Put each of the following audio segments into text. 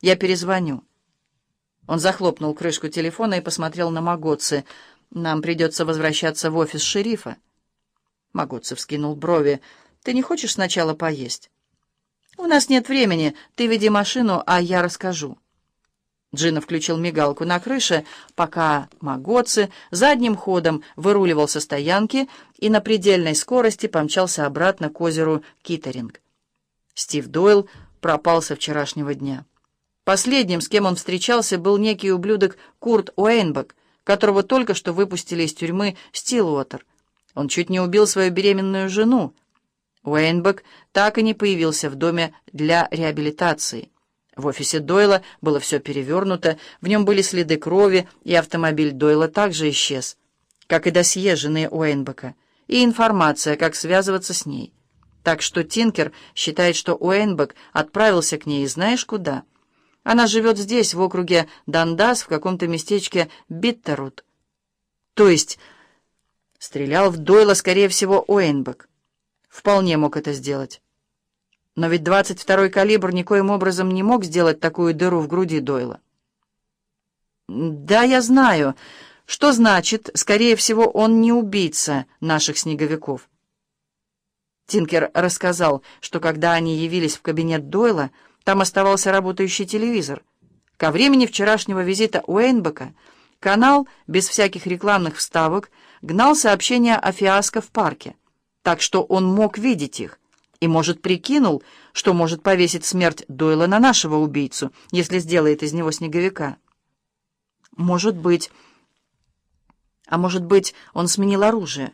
Я перезвоню». Он захлопнул крышку телефона и посмотрел на Магоци. «Нам придется возвращаться в офис шерифа». Магоци вскинул брови. «Ты не хочешь сначала поесть?» «У нас нет времени. Ты веди машину, а я расскажу». Джина включил мигалку на крыше, пока Магоци задним ходом выруливал со стоянки и на предельной скорости помчался обратно к озеру Китеринг. Стив Дойл пропал со вчерашнего дня. Последним, с кем он встречался, был некий ублюдок Курт Уэйнбак, которого только что выпустили из тюрьмы Стилуотер. Он чуть не убил свою беременную жену. Уэйнбак так и не появился в доме для реабилитации. В офисе Дойла было все перевернуто, в нем были следы крови, и автомобиль Дойла также исчез, как и досье жены Уэйнбака, и информация, как связываться с ней. Так что Тинкер считает, что Уэйнбак отправился к ней, знаешь куда? Она живет здесь, в округе Дандас, в каком-то местечке Биттерут. То есть стрелял в Дойла, скорее всего, Уэйнбак. Вполне мог это сделать. Но ведь 22-й калибр никоим образом не мог сделать такую дыру в груди Дойла. «Да, я знаю. Что значит, скорее всего, он не убийца наших снеговиков?» Тинкер рассказал, что когда они явились в кабинет Дойла, там оставался работающий телевизор. Ко времени вчерашнего визита Уэйнбека канал, без всяких рекламных вставок, гнал сообщения о фиаско в парке, так что он мог видеть их и, может, прикинул, что может повесить смерть Дойла на нашего убийцу, если сделает из него снеговика. Может быть... А может быть, он сменил оружие.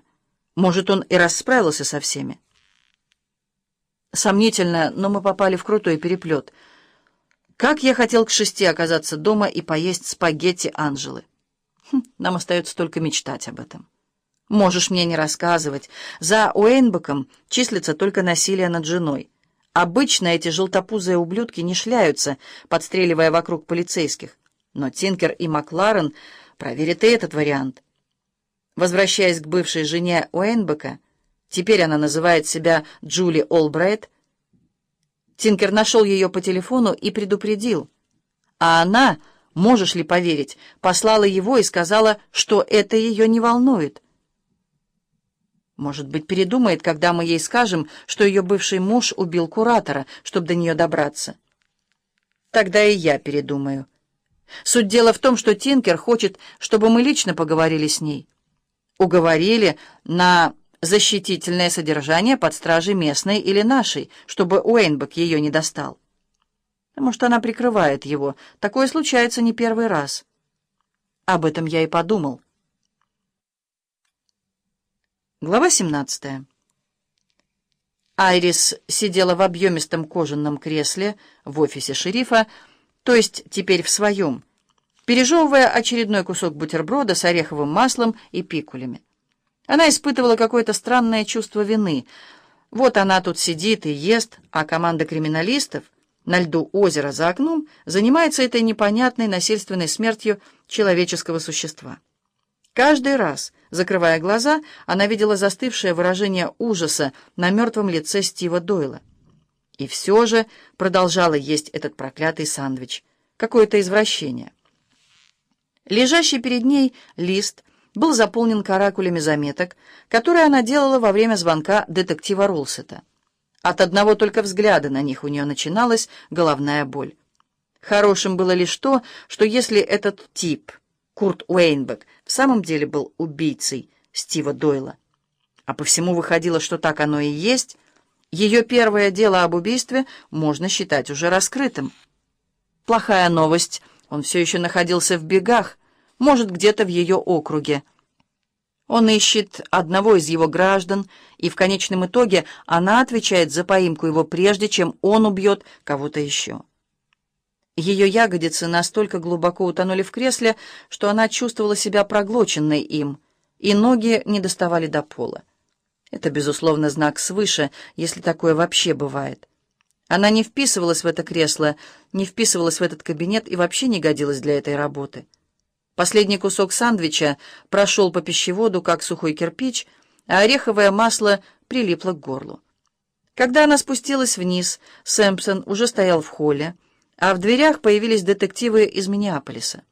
Может, он и расправился со всеми. Сомнительно, но мы попали в крутой переплет. Как я хотел к шести оказаться дома и поесть спагетти Анжелы. Хм, нам остается только мечтать об этом. Можешь мне не рассказывать. За Уэйнбеком числится только насилие над женой. Обычно эти желтопузые ублюдки не шляются, подстреливая вокруг полицейских. Но Тинкер и Макларен проверят и этот вариант. Возвращаясь к бывшей жене Уэйнбека, теперь она называет себя Джули Олбрайт, Тинкер нашел ее по телефону и предупредил. А она, можешь ли поверить, послала его и сказала, что это ее не волнует. Может быть, передумает, когда мы ей скажем, что ее бывший муж убил куратора, чтобы до нее добраться. Тогда и я передумаю. Суть дела в том, что Тинкер хочет, чтобы мы лично поговорили с ней. Уговорили на защитительное содержание под стражей местной или нашей, чтобы Уэйнбек ее не достал. Может, она прикрывает его. Такое случается не первый раз. Об этом я и подумал. Глава 17. Айрис сидела в объемистом кожаном кресле в офисе шерифа, то есть теперь в своем, пережевывая очередной кусок бутерброда с ореховым маслом и пикулями. Она испытывала какое-то странное чувство вины. Вот она тут сидит и ест, а команда криминалистов на льду озера за окном занимается этой непонятной насильственной смертью человеческого существа. Каждый раз, закрывая глаза, она видела застывшее выражение ужаса на мертвом лице Стива Дойла. И все же продолжала есть этот проклятый сандвич. Какое-то извращение. Лежащий перед ней лист был заполнен каракулями заметок, которые она делала во время звонка детектива Рулсета. От одного только взгляда на них у нее начиналась головная боль. Хорошим было лишь то, что если этот тип — Курт Уэйнбек в самом деле был убийцей Стива Дойла. А по всему выходило, что так оно и есть. Ее первое дело об убийстве можно считать уже раскрытым. Плохая новость. Он все еще находился в бегах, может, где-то в ее округе. Он ищет одного из его граждан, и в конечном итоге она отвечает за поимку его прежде, чем он убьет кого-то еще. Ее ягодицы настолько глубоко утонули в кресле, что она чувствовала себя проглоченной им, и ноги не доставали до пола. Это, безусловно, знак свыше, если такое вообще бывает. Она не вписывалась в это кресло, не вписывалась в этот кабинет и вообще не годилась для этой работы. Последний кусок сандвича прошел по пищеводу, как сухой кирпич, а ореховое масло прилипло к горлу. Когда она спустилась вниз, Сэмпсон уже стоял в холле, а в дверях появились детективы из Миннеаполиса.